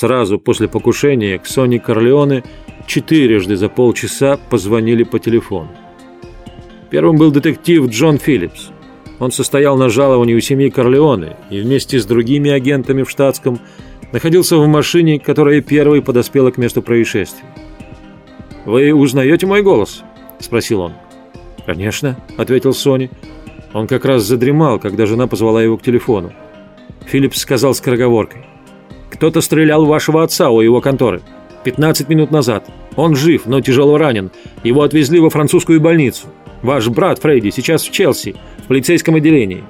Сразу после покушения к Соне Корлеоне четырежды за полчаса позвонили по телефону. Первым был детектив Джон Филлипс. Он состоял на жаловании у семьи Корлеоне и вместе с другими агентами в штатском находился в машине, которая первой подоспела к месту происшествия. «Вы узнаете мой голос?» – спросил он. «Конечно», – ответил Сони. Он как раз задремал, когда жена позвала его к телефону. Филлипс сказал скороговоркой. «Кто-то стрелял вашего отца у его конторы. 15 минут назад. Он жив, но тяжело ранен. Его отвезли во французскую больницу. Ваш брат Фрейди сейчас в Челси, в полицейском отделении.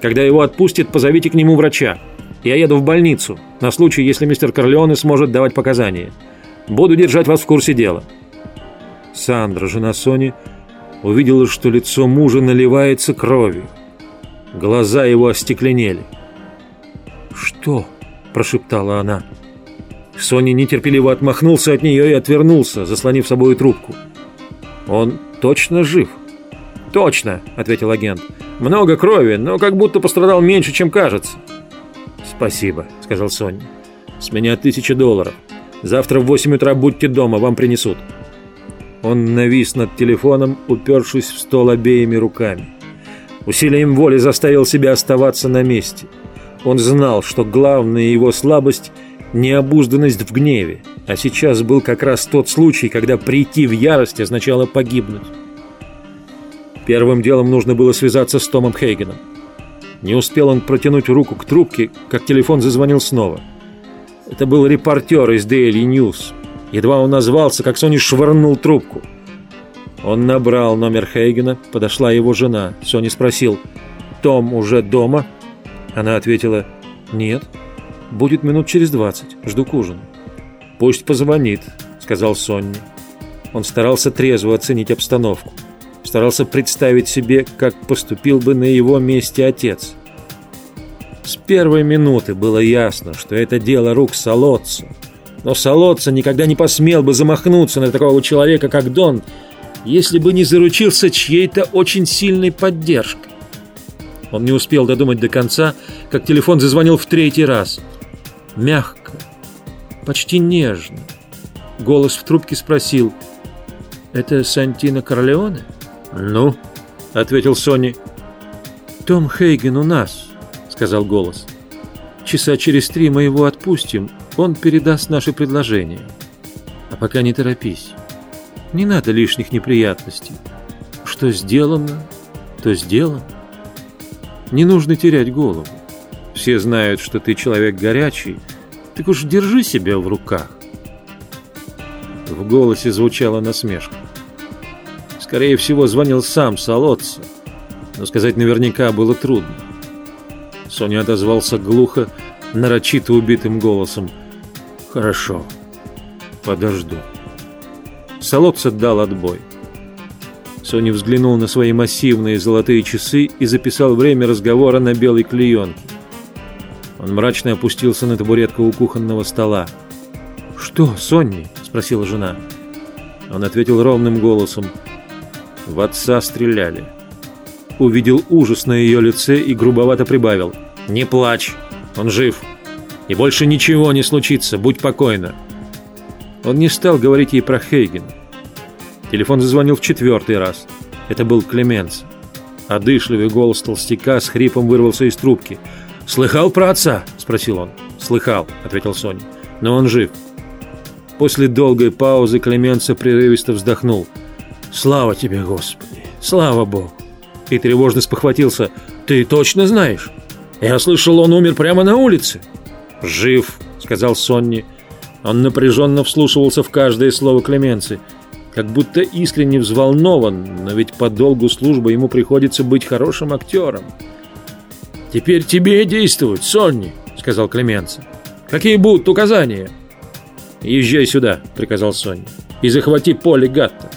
Когда его отпустят, позовите к нему врача. Я еду в больницу, на случай, если мистер Корлеоне сможет давать показания. Буду держать вас в курсе дела». Сандра, жена Сони, увидела, что лицо мужа наливается кровью. Глаза его остекленели. «Что?» – прошептала она. Соня нетерпеливо отмахнулся от нее и отвернулся, заслонив собой трубку. «Он точно жив?» «Точно», — ответил агент. «Много крови, но как будто пострадал меньше, чем кажется». «Спасибо», — сказал Соня. «С меня тысяча долларов. Завтра в восемь утра будьте дома, вам принесут». Он навис над телефоном, упершись в стол обеими руками. Усилием воли заставил себя оставаться на месте. Он знал, что главная его слабость – необузданность в гневе, а сейчас был как раз тот случай, когда прийти в ярость означало погибнуть. Первым делом нужно было связаться с Томом Хейгеном. Не успел он протянуть руку к трубке, как телефон зазвонил снова. Это был репортер из Daily News. Едва он назвался, как Сони швырнул трубку. Он набрал номер Хейгена, подошла его жена. Сони спросил, «Том уже дома?» Она ответила, «Нет, будет минут через двадцать, жду к ужину». «Пусть позвонит», — сказал Сонни. Он старался трезво оценить обстановку старался представить себе, как поступил бы на его месте отец. С первой минуты было ясно, что это дело рук Солодца. Но Солодца никогда не посмел бы замахнуться на такого человека, как Дон, если бы не заручился чьей-то очень сильной поддержкой. Он не успел додумать до конца, как телефон зазвонил в третий раз. Мягко, почти нежно. Голос в трубке спросил, «Это Сантино Корлеоне?» «Ну?» — ответил Сони. «Том Хейген у нас», — сказал голос. «Часа через три мы его отпустим, он передаст наше предложение. А пока не торопись. Не надо лишних неприятностей. Что сделано, то сделано. Не нужно терять голову. Все знают, что ты человек горячий, так уж держи себя в руках». В голосе звучала насмешка. Скорее всего, звонил сам Солодца, но сказать наверняка было трудно. Соня отозвался глухо, нарочито убитым голосом. «Хорошо, подожду». Солодца дал отбой. Соня взглянул на свои массивные золотые часы и записал время разговора на белой клеенке. Он мрачно опустился на табуретку у кухонного стола. «Что, Сонни?» – спросила жена. Он ответил ровным голосом – в отца стреляли. Увидел ужас на ее лице и грубовато прибавил. «Не плачь, он жив. И больше ничего не случится, будь покойна». Он не стал говорить ей про Хейген. Телефон зазвонил в четвертый раз. Это был Клеменс. Одышливый голос толстяка с хрипом вырвался из трубки. «Слыхал про отца?» – спросил он. «Слыхал», – ответил Соня. «Но он жив». После долгой паузы Клеменса прерывисто вздохнул – «Слава тебе, Господи! Слава Богу!» И тревожно спохватился. «Ты точно знаешь? Я слышал, он умер прямо на улице». «Жив», — сказал Сонни. Он напряженно вслушивался в каждое слово Клеменции, как будто искренне взволнован, но ведь по долгу службы ему приходится быть хорошим актером. «Теперь тебе действовать, Сонни», — сказал Клеменция. «Какие будут указания?» «Езжай сюда», — приказал Сонни, — «и захвати поле Гатта».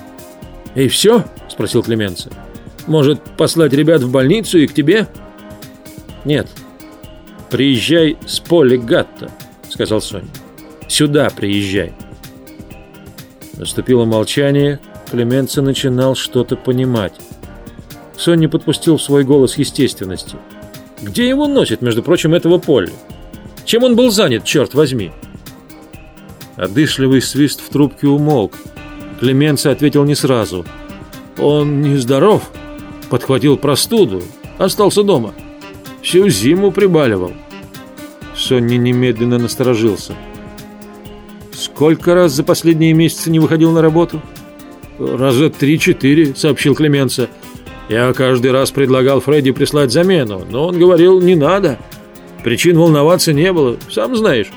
«И все?» – спросил Клеменция. «Может, послать ребят в больницу и к тебе?» «Нет. Приезжай с поля Гатта», – сказал Соня. «Сюда приезжай». Наступило молчание. Клеменция начинал что-то понимать. Соня подпустил в свой голос естественности. «Где его носит, между прочим, этого поля? Чем он был занят, черт возьми?» Одышливый свист в трубке умолк. Клеменца ответил не сразу. «Он нездоров», — подхватил простуду, остался дома. Всю зиму прибаливал. Сонни немедленно насторожился. «Сколько раз за последние месяцы не выходил на работу?» «Раза три-четыре», — сообщил Клеменца. «Я каждый раз предлагал Фредди прислать замену, но он говорил, не надо. Причин волноваться не было, сам знаешь.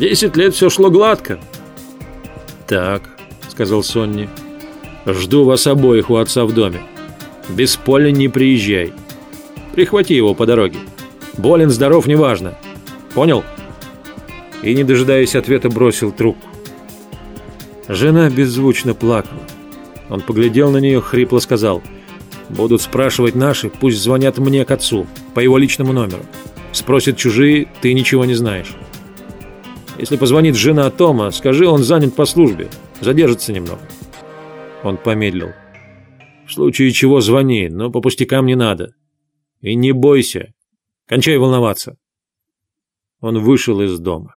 Десять лет все шло гладко». «Так», — сказал Сонни, — «жду вас обоих у отца в доме. Без поля не приезжай. Прихвати его по дороге. Болен, здоров, неважно. Понял?» И, не дожидаясь ответа, бросил трубку. Жена беззвучно плакала. Он поглядел на нее, хрипло сказал, «Будут спрашивать наши, пусть звонят мне к отцу, по его личному номеру. Спросят чужие, ты ничего не знаешь. Если позвонит жена Тома, скажи, он занят по службе, задержится немного». Он помедлил. «В случае чего звони, но по пустякам не надо. И не бойся. Кончай волноваться». Он вышел из дома.